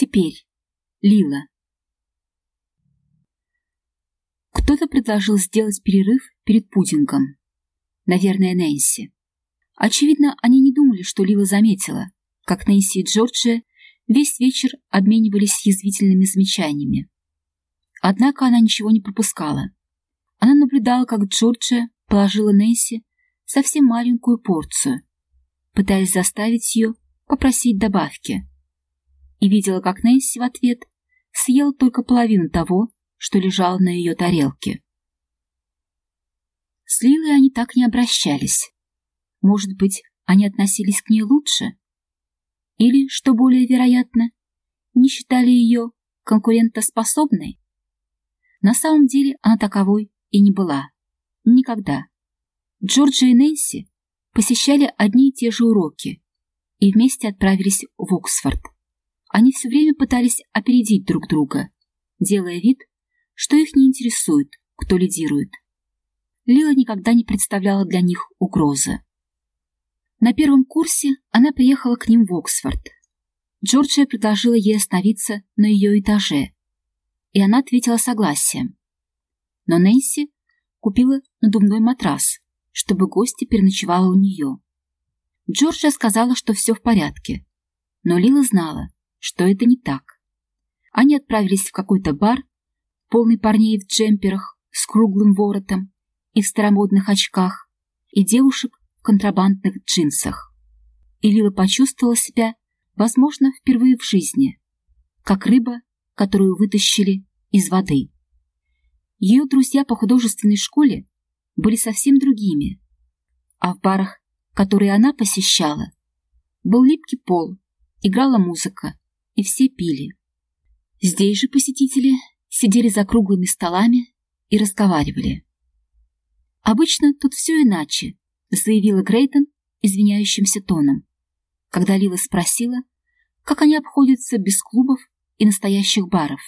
Теперь. Лила. Кто-то предложил сделать перерыв перед пудингом. Наверное, Нэнси. Очевидно, они не думали, что Лила заметила, как Нэнси и Джорджия весь вечер обменивались язвительными замечаниями. Однако она ничего не пропускала. Она наблюдала, как Джорджия положила Нэнси совсем маленькую порцию, пытаясь заставить ее попросить добавки. И видела, как Нэнси в ответ съела только половину того, что лежало на ее тарелке. С Лилой они так не обращались. Может быть, они относились к ней лучше? Или, что более вероятно, не считали ее конкурентоспособной? На самом деле она таковой и не была. Никогда. Джорджи и Нэнси посещали одни и те же уроки и вместе отправились в Оксфорд. Они все время пытались опередить друг друга, делая вид, что их не интересует, кто лидирует. Лила никогда не представляла для них угрозы. На первом курсе она приехала к ним в Оксфорд. Джорджия предложила ей остановиться на ее этаже, и она ответила согласием. Но Нэнси купила надувной матрас, чтобы гостья переночевала у нее. Джорджия сказала, что все в порядке, но Лила знала, что это не так. Они отправились в какой-то бар, полный парней в джемперах с круглым воротом и в старомодных очках, и девушек в контрабандных джинсах. И Лила почувствовала себя, возможно, впервые в жизни, как рыба, которую вытащили из воды. Ее друзья по художественной школе были совсем другими, а в барах, которые она посещала, был липкий пол, играла музыка, и все пили. Здесь же посетители сидели за круглыми столами и разговаривали. «Обычно тут все иначе», — заявила Грейтон извиняющимся тоном, когда Лила спросила, как они обходятся без клубов и настоящих баров.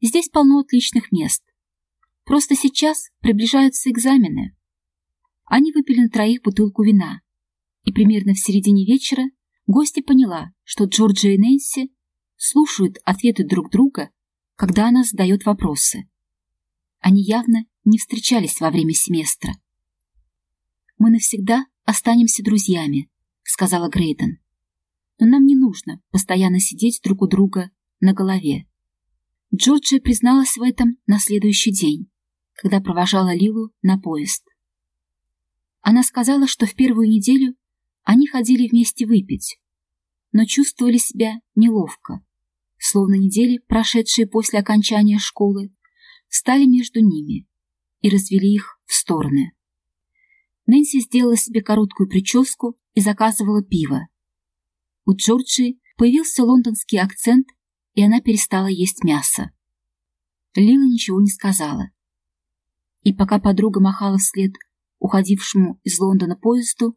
Здесь полно отличных мест. Просто сейчас приближаются экзамены. Они выпили на троих бутылку вина, и примерно в середине вечера гостья поняла, что Джорджия и Нэнси слушают ответы друг друга, когда она задает вопросы. Они явно не встречались во время семестра. «Мы навсегда останемся друзьями», — сказала Грейден. «Но нам не нужно постоянно сидеть друг у друга на голове». Джорджия призналась в этом на следующий день, когда провожала Лилу на поезд. Она сказала, что в первую неделю они ходили вместе выпить, но чувствовали себя неловко, словно недели, прошедшие после окончания школы, встали между ними и развели их в стороны. Нэнси сделала себе короткую прическу и заказывала пиво. У Джорджии появился лондонский акцент, и она перестала есть мясо. Лила ничего не сказала. И пока подруга махала вслед уходившему из Лондона поезду,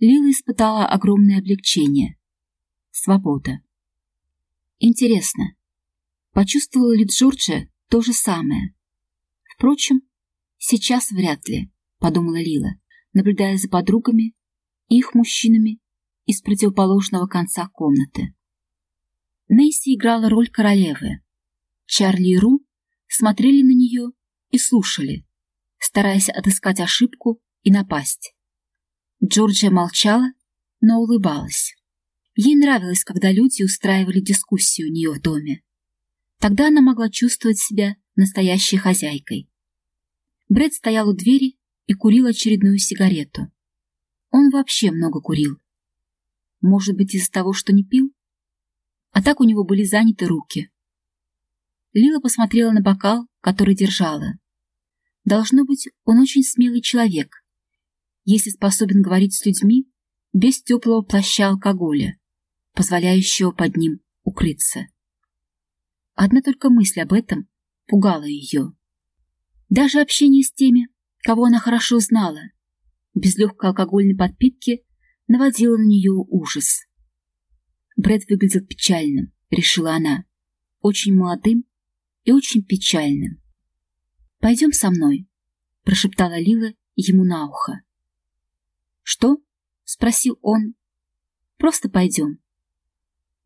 Лила испытала огромное облегчение. Свобода. Интересно, почувствовала ли Джорджия то же самое? Впрочем, сейчас вряд ли, подумала Лила, наблюдая за подругами их мужчинами из противоположного конца комнаты. Нейси играла роль королевы. Чарли и Ру смотрели на нее и слушали, стараясь отыскать ошибку и напасть. Джорджия молчала, но улыбалась. Ей нравилось, когда люди устраивали дискуссию у нее в доме. Тогда она могла чувствовать себя настоящей хозяйкой. Брэд стоял у двери и курил очередную сигарету. Он вообще много курил. Может быть, из-за того, что не пил? А так у него были заняты руки. Лила посмотрела на бокал, который держала. Должно быть, он очень смелый человек, если способен говорить с людьми без теплого плаща алкоголя, позволяющего под ним укрыться. Одна только мысль об этом пугала ее. Даже общение с теми, кого она хорошо знала, без легкой алкогольной подпитки, наводило на нее ужас. Брэд выглядел печальным, решила она, очень молодым и очень печальным. «Пойдем со мной», — прошептала Лила ему на ухо. «Что?» — спросил он. «Просто пойдем».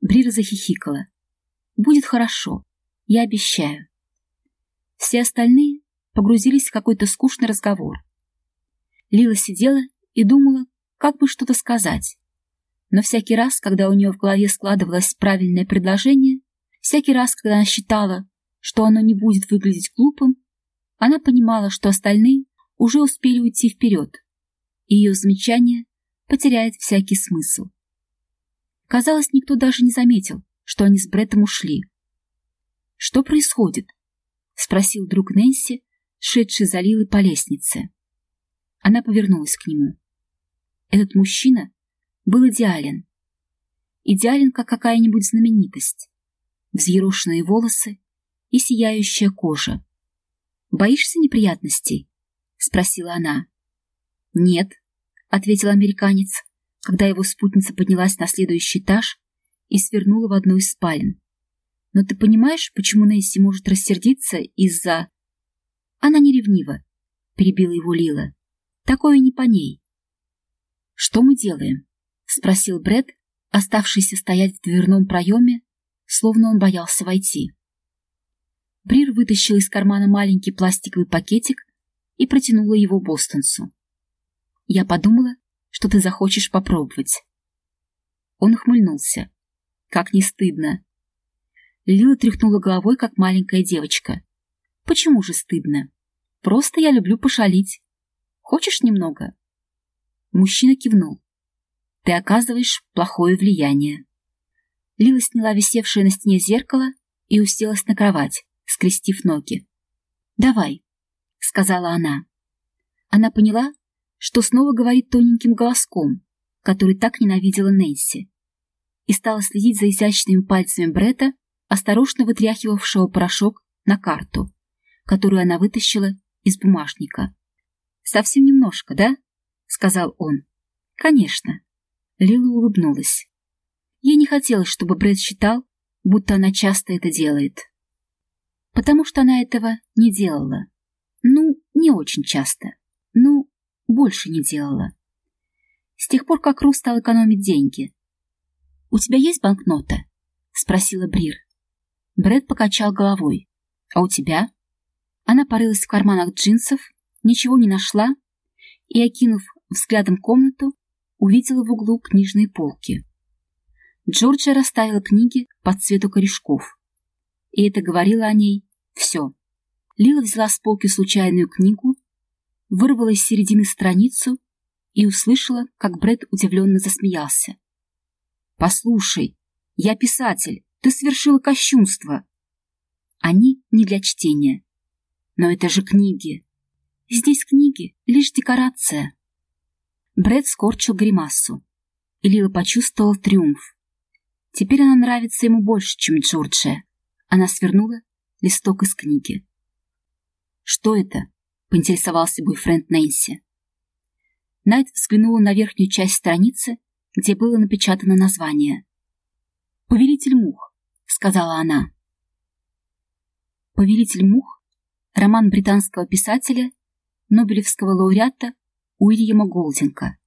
Брира захихикала. Будет хорошо. Я обещаю. Все остальные погрузились в какой-то скучный разговор. Лила сидела и думала, как бы что-то сказать. Но всякий раз, когда у нее в голове складывалось правильное предложение, всякий раз, когда она считала, что оно не будет выглядеть глупым, она понимала, что остальные уже успели уйти вперед, и ее замечание потеряет всякий смысл. Казалось, никто даже не заметил, что они с Бреттом ушли. «Что происходит?» — спросил друг Нэнси, шедший за Лилой по лестнице. Она повернулась к нему. Этот мужчина был идеален. Идеален, как какая-нибудь знаменитость. Взъерошенные волосы и сияющая кожа. «Боишься неприятностей?» — спросила она. «Нет», — ответил американец, когда его спутница поднялась на следующий этаж и свернула в одну из спален. «Но ты понимаешь, почему Несси может рассердиться из-за...» «Она не ревнива», — перебила его Лила. «Такое не по ней». «Что мы делаем?» — спросил Бред, оставшийся стоять в дверном проеме, словно он боялся войти. Брир вытащил из кармана маленький пластиковый пакетик и протянула его бостонцу. «Я подумала, что ты захочешь попробовать». Он ухмыльнулся. «Как не стыдно!» Лила тряхнула головой, как маленькая девочка. «Почему же стыдно? Просто я люблю пошалить. Хочешь немного?» Мужчина кивнул. «Ты оказываешь плохое влияние». Лила сняла висевшее на стене зеркало и уселась на кровать, скрестив ноги. «Давай», — сказала она. Она поняла, что снова говорит тоненьким голоском, который так ненавидела Нэнси, и стала следить за изящными пальцами Брета, осторожно вытряхивавшего порошок на карту, которую она вытащила из бумажника. «Совсем немножко, да?» — сказал он. «Конечно». Лила улыбнулась. Ей не хотелось, чтобы Брэд считал, будто она часто это делает потому что она этого не делала. Ну, не очень часто. Больше не делала. С тех пор, как Ру стал экономить деньги. «У тебя есть банкнота?» — спросила Брир. Брэд покачал головой. «А у тебя?» Она порылась в карманах джинсов, ничего не нашла и, окинув взглядом комнату, увидела в углу книжные полки. Джорджия расставила книги по цвету корешков и это говорило о ней все. Лила взяла с полки случайную книгу, вырвала из середины страницу и услышала, как Брэд удивленно засмеялся. «Послушай, я писатель, ты совершила кощунство!» Они не для чтения. Но это же книги. Здесь книги — лишь декорация. Брэд скорчил гримасу, и Лила почувствовал триумф. Теперь она нравится ему больше, чем Джорджия. Она свернула листок из книги. «Что это?» — поинтересовался бойфренд Нэнси. Найт взглянула на верхнюю часть страницы, где было напечатано название. «Повелитель мух», — сказала она. «Повелитель мух» — роман британского писателя, Нобелевского лауреата Уильяма Голдинга,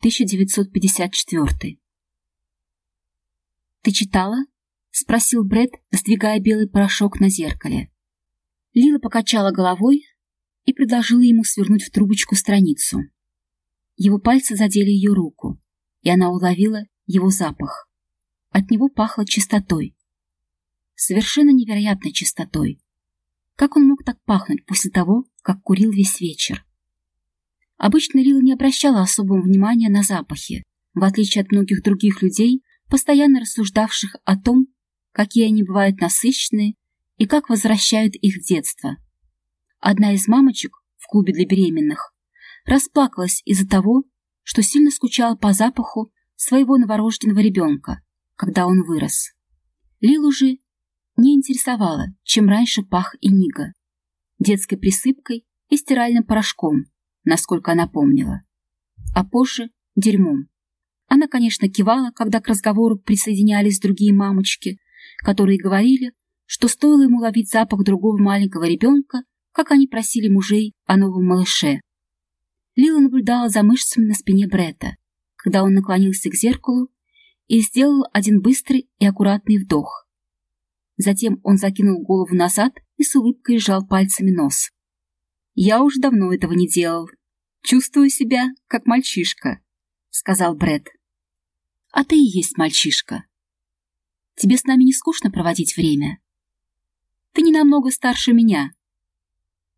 1954. «Ты читала?» — спросил Бред, сдвигая белый порошок на зеркале. Лила покачала головой и предложила ему свернуть в трубочку страницу. Его пальцы задели ее руку, и она уловила его запах. От него пахло чистотой. Совершенно невероятной чистотой. Как он мог так пахнуть после того, как курил весь вечер? Обычно Лила не обращала особого внимания на запахи, в отличие от многих других людей, постоянно рассуждавших о том, какие они бывают насыщенные и как возвращают их в детство. Одна из мамочек в клубе для беременных расплакалась из-за того, что сильно скучала по запаху своего новорожденного ребенка, когда он вырос. Лилу же не интересовало, чем раньше пах Инига, детской присыпкой и стиральным порошком, насколько она помнила, а позже — дерьмом. Она, конечно, кивала, когда к разговору присоединялись другие мамочки, которые говорили, что стоило ему ловить запах другого маленького ребенка, как они просили мужей о новом малыше. Лила наблюдала за мышцами на спине Бретта, когда он наклонился к зеркалу и сделал один быстрый и аккуратный вдох. Затем он закинул голову назад и с улыбкой сжал пальцами нос. «Я уж давно этого не делал. Чувствую себя, как мальчишка», — сказал Бред. «А ты и есть мальчишка. Тебе с нами не скучно проводить время? Ты не намного старше меня.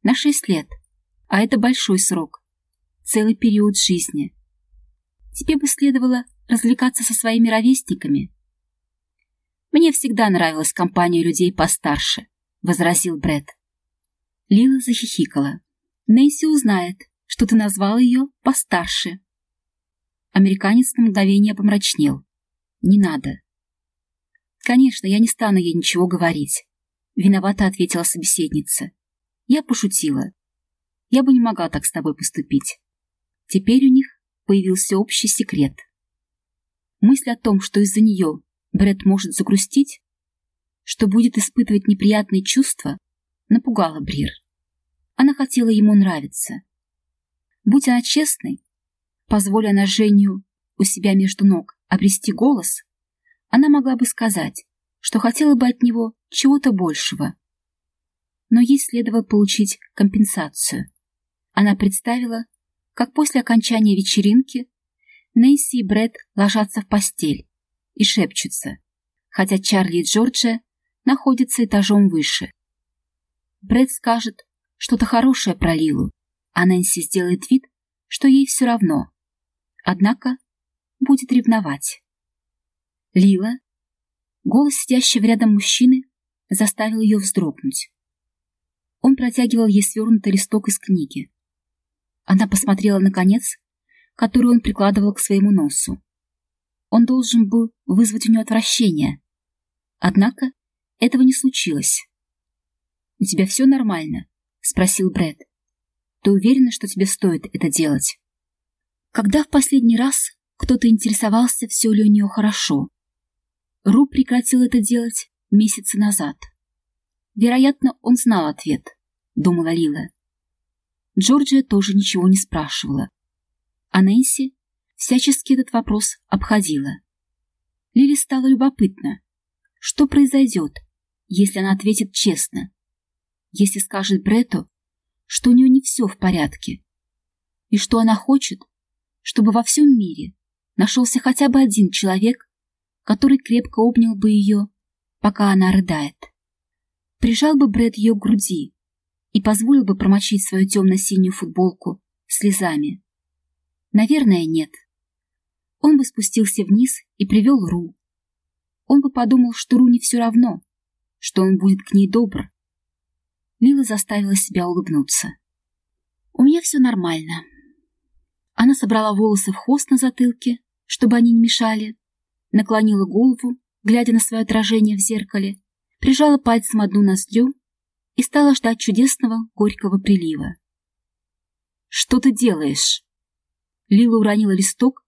На шесть лет, а это большой срок, целый период жизни. Тебе бы следовало развлекаться со своими ровесниками, «Мне всегда нравилась компания людей постарше», — возразил Бред. Лила захихикала. «Нэнси узнает, что ты назвал ее постарше». Американец на мгновение помрачнел. «Не надо». «Конечно, я не стану ей ничего говорить», — виновато ответила собеседница. «Я пошутила. Я бы не могла так с тобой поступить». Теперь у них появился общий секрет. Мысль о том, что из-за нее Брэд может загрустить, что будет испытывать неприятные чувства, напугала Брир. Она хотела ему нравиться. Будь она честной, позволя она Женю у себя между ног обрести голос, она могла бы сказать, что хотела бы от него чего-то большего. Но ей следовало получить компенсацию. Она представила, как после окончания вечеринки Нейси и Брэд ложатся в постель, и шепчутся, хотя Чарли и Джорджия находятся этажом выше. Брэд скажет что-то хорошее про Лилу, а Нэнси сделает вид, что ей все равно. Однако будет ревновать. Лила, голос сидящего рядом мужчины, заставил ее вздрогнуть. Он протягивал ей свернутый листок из книги. Она посмотрела на конец, который он прикладывал к своему носу. Он должен был вызвать у нее отвращение. Однако этого не случилось. «У тебя все нормально?» — спросил Брэд. «Ты уверена, что тебе стоит это делать?» Когда в последний раз кто-то интересовался, все ли у нее хорошо? Ру прекратил это делать месяцы назад. Вероятно, он знал ответ, думала Лила. Джорджия тоже ничего не спрашивала. А Нэнси всячески этот вопрос обходила. Лили стало любопытно, что произойдет, если она ответит честно, если скажет Брету, что у нее не все в порядке, и что она хочет, чтобы во всем мире нашелся хотя бы один человек, который крепко обнял бы ее, пока она рыдает. Прижал бы Бред ее к груди и позволил бы промочить свою темно-синюю футболку слезами. Наверное, нет. Он бы спустился вниз и привел Ру. Он бы подумал, что Ру не все равно, что он будет к ней добр. Лила заставила себя улыбнуться. «У меня все нормально». Она собрала волосы в хвост на затылке, чтобы они не мешали, наклонила голову, глядя на свое отражение в зеркале, прижала пальцем одну ноздрю и стала ждать чудесного горького прилива. «Что ты делаешь?» Лила уронила листок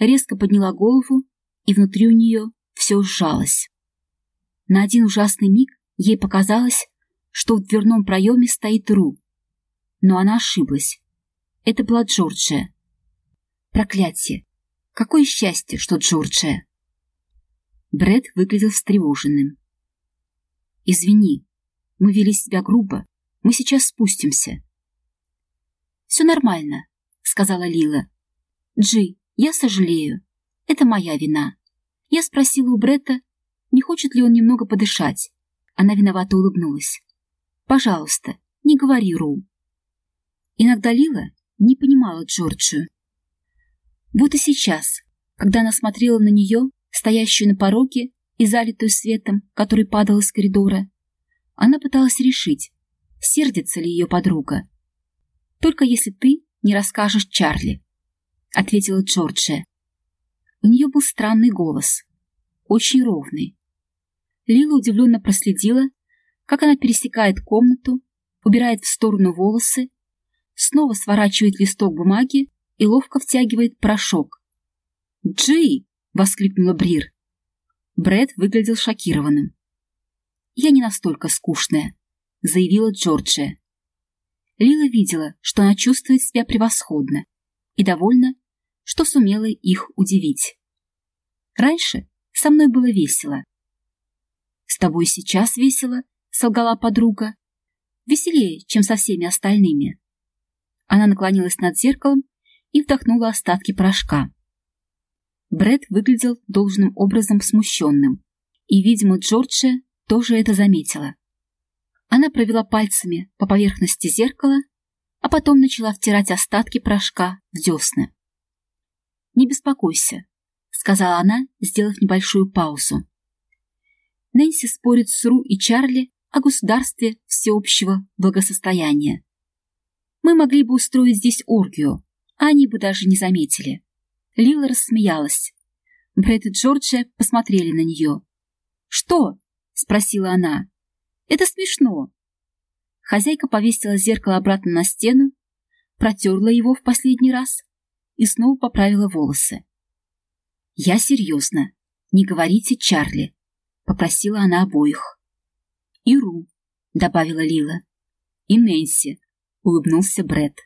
резко подняла голову, и внутри у нее все сжалось. На один ужасный миг ей показалось, что в дверном проеме стоит Ру. Но она ошиблась. Это была Джорджия. Проклятие! Какое счастье, что Джорджия! Бред выглядел встревоженным. «Извини, мы вели себя грубо. Мы сейчас спустимся». «Все нормально», — сказала Лила. «Джи, я сожалею. Это моя вина. Я спросила у Бретта, не хочет ли он немного подышать. Она виновато улыбнулась. «Пожалуйста, не говори Ру». Иногда Лила не понимала Джорджию. Вот и сейчас, когда она смотрела на нее, стоящую на пороге и залитую светом, который падал из коридора, она пыталась решить, сердится ли ее подруга. «Только если ты не расскажешь Чарли», — ответила Джорджия. У нее был странный голос, очень ровный. Лила удивленно проследила, как она пересекает комнату, убирает в сторону волосы, снова сворачивает листок бумаги и ловко втягивает порошок. «Джей!» — воскликнула Брир. Брэд выглядел шокированным. «Я не настолько скучная», — заявила Джорджия. Лила видела, что она чувствует себя превосходно и довольна что сумела их удивить. Раньше со мной было весело. «С тобой сейчас весело», — солгала подруга. «Веселее, чем со всеми остальными». Она наклонилась над зеркалом и вдохнула остатки порошка. Бред выглядел должным образом смущенным, и, видимо, Джорджия тоже это заметила. Она провела пальцами по поверхности зеркала, а потом начала втирать остатки порошка в десны. «Не беспокойся», — сказала она, сделав небольшую паузу. Нэнси спорит с Ру и Чарли о государстве всеобщего благосостояния. Мы могли бы устроить здесь оргию, а они бы даже не заметили. Лила рассмеялась. Брэд и Джорджия посмотрели на нее. «Что?» — спросила она. «Это смешно». Хозяйка повесила зеркало обратно на стену, протерла его в последний раз и снова поправила волосы. «Я серьезно. Не говорите Чарли», — попросила она обоих. «И Ру», — добавила Лила. «И Нэнси», — улыбнулся Брэд.